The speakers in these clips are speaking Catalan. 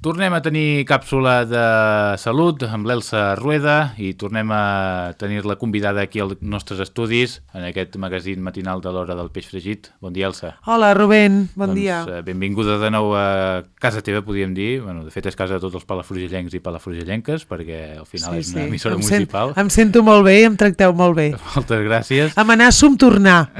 Tornem a tenir càpsula de salut amb l'Elsa Rueda i tornem a tenir-la convidada aquí als nostres estudis en aquest magazín matinal de l'hora del peix fregit. Bon dia, Elsa. Hola, Rubén, bon doncs, dia. eh, Benvinguda de nou a casa teva, podríem dir. Bueno, de fet, és casa de tots els palafrugellencs i palafrugellenques, perquè al final és una emissora em municipal. Sent, em sento molt bé i em tracteu molt bé. Moltes gràcies. Amenaço amb tornar.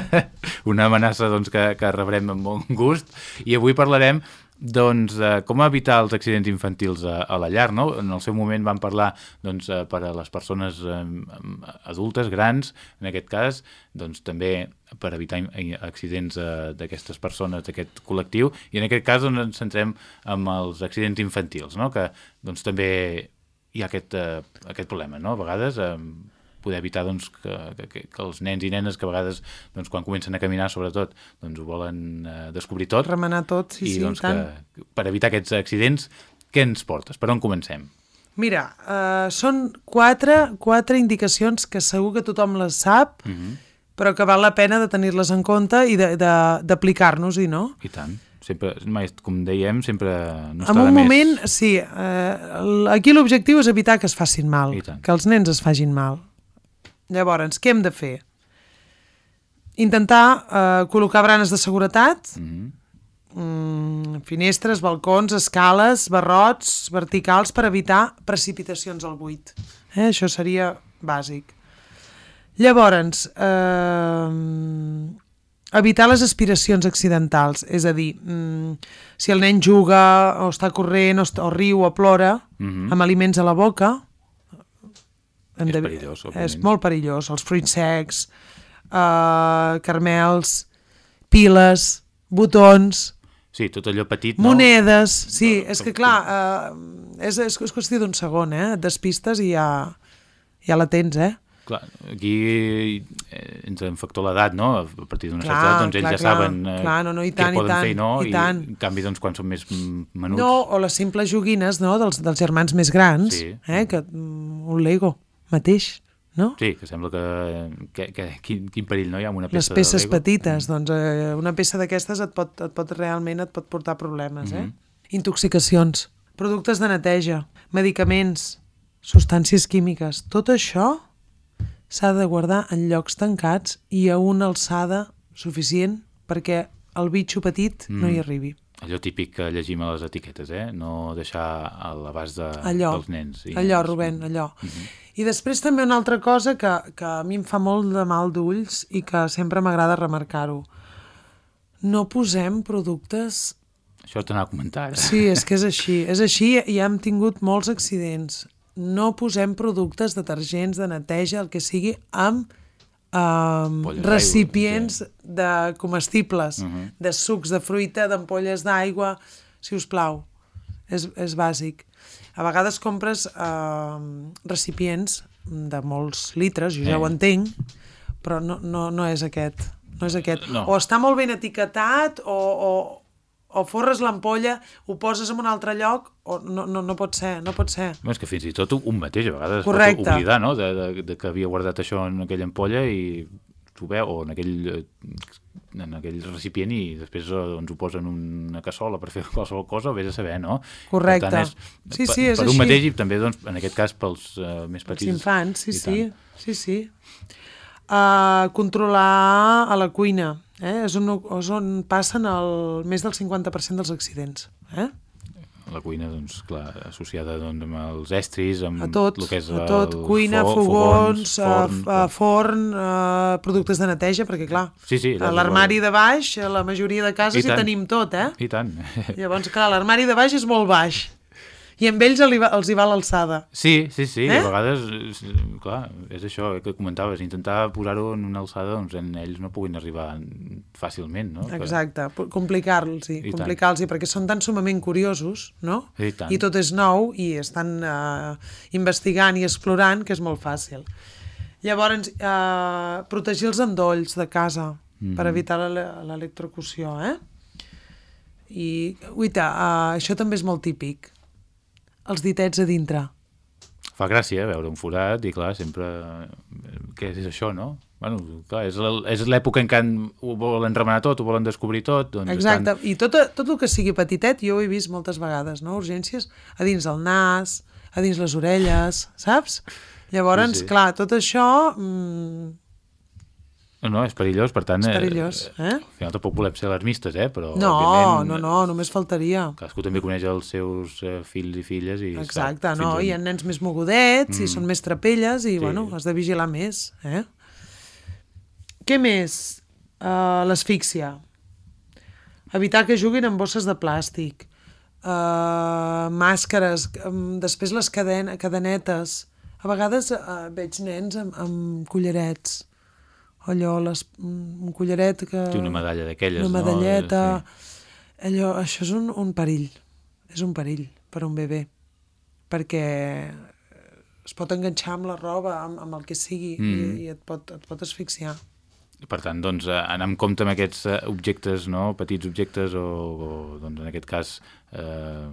una amenaça doncs, que, que rebrem amb bon gust. I avui parlarem doncs, eh, com evitar els accidents infantils a, a la llar. No? En el seu moment vam parlar doncs, eh, per a les persones eh, adultes, grans, en aquest cas, doncs, també per evitar accidents eh, d'aquestes persones, d'aquest col·lectiu, i en aquest cas doncs, ens centrem en els accidents infantils, no? que doncs, també hi ha aquest, eh, aquest problema, no? a vegades eh, poder evitar doncs, que, que, que els nens i nenes que a vegades doncs, quan comencen a caminar sobretot doncs, ho volen eh, descobrir tot Remenar tot, sí, i sí, doncs, tant. que, per evitar aquests accidents què ens portes? Per on comencem? Mira, uh, són quatre, quatre indicacions que segur que tothom les sap, Mm -hmm. però que val la pena de tenir-les en compte i de- de- d'aplicar-nos-hi, no? I tant. Sempre, mai, com dèiem, sempre no està en de un més. moment, sí, eh, aquí l'objectiu és evitar que es facin mal, I que els nens es facin mal. Llavors, què hem de fer? Intentar eh, col·locar branes de seguretat, Mm -hmm. mm, finestres, balcons, escales, barrots verticals per evitar precipitacions al buit. Eh? Això seria bàsic. Llavors, eh, evitar les aspiracions accidentals, és a dir, mm, si el nen juga o està corrent o, o riu o plora Mhm. amb aliments a la boca, És de- perillós, és òbviament. molt perillós. Els fruits secs, eh, carmels, piles, botons, Sí, tot allò petit, no? monedes... Sí, és que clar, eh, és, és, és qüestió d'un segon, eh? Et despistes i ja, ja la tens, eh? Clar, aquí eh, ens en factor l'edat, no? A partir d'una certa Clar, edat, doncs ells clar, ja clar. saben eh, Clar, no, no, i què tant, i poden tant, fer i no, i tant. en canvi, doncs, quan són més menuts... No, o les simples joguines no? dels, dels germans més grans, Sí. eh? que, mm, un Lego mateix, no? Sí, que sembla que, que, que quin, quin perill no hi ha amb una Les peça peces de Lego. petites, doncs eh, una peça d'aquestes et, pot, et pot realment et pot portar problemes, eh? Mhm. Intoxicacions, productes de neteja, medicaments, substàncies químiques, tot això s'ha de guardar en llocs tancats i a una alçada suficient perquè el bitxo petit no Mm. hi arribi. Allò típic que llegim a les etiquetes, eh? No deixar a l'abast de, allò, dels nens. i allò. Rubén, allò. Mhm. I després també una altra cosa que, que a mi em fa molt de mal d'ulls i que sempre m'agrada remarcar-ho. No posem productes... Això t'anava a comentar. ara. Sí, és que és així. És així i hem tingut molts accidents. No posem productes detergents, de neteja, el que sigui, amb um, Polles recipients de comestibles, Mhm. de sucs de fruita, d'ampolles d'aigua, si us plau. És, és bàsic. A vegades compres uh, recipients de molts litres, jo ja Eh. ho entenc, però no, no, no és aquest. No és aquest. No. O està molt ben etiquetat, o, o, o forres l'ampolla, ho poses en un altre lloc, o no, no, no pot ser, no pot ser. No, és que fins i tot un mateix a vegades es Correcte. pot oblidar no? de, de, de que havia guardat això en aquella ampolla i t'ho veu, o en aquell, eh, en aquell recipient i després eh, doncs, ho posa en una cassola per fer qualsevol cosa, vés a saber, no? Correcte. Per tant, és, Sí, sí, és per un així. mateix i també, doncs, en aquest cas, pels uh, més Els petits. infants, sí, sí, tant. sí, sí. Uh, controlar a la cuina, eh? és, on, és on passen el, més del 50% dels accidents. Eh? La cuina, doncs, clar, associada doncs, amb els estris, amb A tot, el que és a tot, el cuina, fo- fogons, forn, forn, uh, forn uh, productes de neteja, perquè clar, Sí, sí, a l'armari de baix, a la majoria de cases hi tant. tenim tot, eh? I tant. Llavors, clar, l'armari de baix és molt baix. I amb ells els hi va, els hi va l'alçada. Sí, sí, sí, Eh? a vegades, clar, és això eh, que comentaves, intentar posar-ho en una alçada on ells no puguin arribar fàcilment, no? Exacte, pu- complicar-los, tant. complicar-los, perquè són tan sumament curiosos, no? I tant. I tot és nou i estan uh, investigant i explorant, que és molt fàcil. Llavors, uh, protegir els endolls de casa Mhm. per evitar l'ele- l'electrocució, eh? I, uita, uh, això també és molt típic. Els ditets a dintre. fa gràcia veure un forat i clar, sempre eh, què és això, no? Bueno, clar, és l'època en què ho volen remenar tot, ho volen descobrir tot, doncs Exacte, estan... i tot, tot el que sigui petitet jo ho he vist moltes vegades, no? Urgències a dins del nas, a dins les orelles, saps? Llavors, Sí, sí. clar, tot això mm, No, és perillós, per tant... és eh, perillós, eh? Al final tampoc volem ser alarmistes, eh? Però, No, no, no, només faltaria. Cadascú també coneix els seus eh, fills i filles i... Exacte, sap no? Hi ha nens més mogudets i són més trapelles i, Sí. bueno, has de vigilar més, eh? Què més? Uh, L'asfíxia. Evitar que juguin amb bosses de plàstic. Uh, màscares, um, després les caden cadenetes. A vegades uh, veig nens amb, amb collarets. Allò, les, un collaret que... Té una medalla d'aquelles, Una no? medalleta... Sí. Allò, això és un, un perill. És un perill per a un bebè. Perquè es pot enganxar amb la roba, amb, amb el que sigui, mm. i, i et, pot, et pot asfixiar. Per tant, doncs, eh, anar amb compte amb aquests eh, objectes, no? petits objectes o, o doncs, en aquest cas, eh,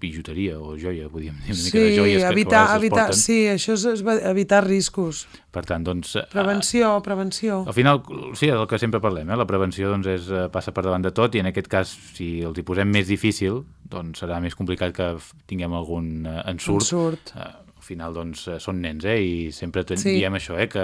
bijuteria o joia, podríem dir, una mica de joies que, evitar, que a vegades es evitar, porten. sí, això és, és evitar riscos. Per tant, doncs... eh, Prevenció, prevenció. Al final, sí, el que sempre parlem, eh? la prevenció doncs, és, eh, passa per davant de tot i en aquest cas, si els hi posem més difícil, doncs serà més complicat que tinguem algun eh, ensurt. Ensurt. Eh, al final, doncs, són nens, eh? I sempre Sí. diem això, eh? Que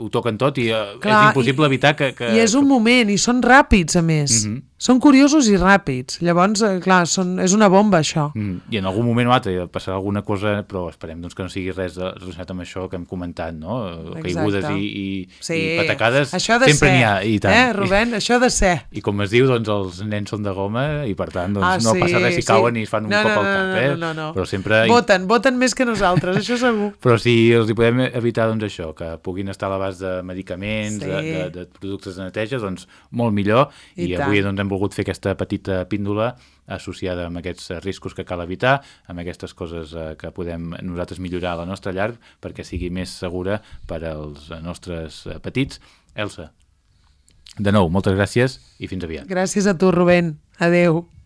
ho toquen tot i eh, Clar, és impossible i- evitar que... que I és un moment, i són ràpids, a més. Mhm. Són curiosos i ràpids. Llavors, eh, clar, són, és una bomba, això. Mm, I en algun moment o altre passarà alguna cosa, però esperem doncs, que no sigui res relacionat amb això que hem comentat, no? Eh, Caigudes i, i, Sí. i patacades això de sempre n'hi ha, i tant. Eh, Rubén, això de ser. I com es diu, doncs els nens són de goma i per tant doncs, Ah, no sí, passa res si sí. cauen i es fan un No, cop no, al no, cap, no, eh? no, no, no. Però sempre... Voten, voten més que nosaltres, això segur. Però si els hi podem evitar doncs, això, que puguin estar a l'abast de medicaments, Sí. de, de, de productes de neteja, doncs molt millor. I, I avui doncs, hem volgut fer aquesta petita píndola associada amb aquests eh, riscos que cal evitar, amb aquestes coses eh, que podem nosaltres millorar a la nostra llar perquè sigui més segura per als eh, nostres petits. Elsa, de nou, moltes gràcies i fins aviat. Gràcies a tu, Rubén. Adeu.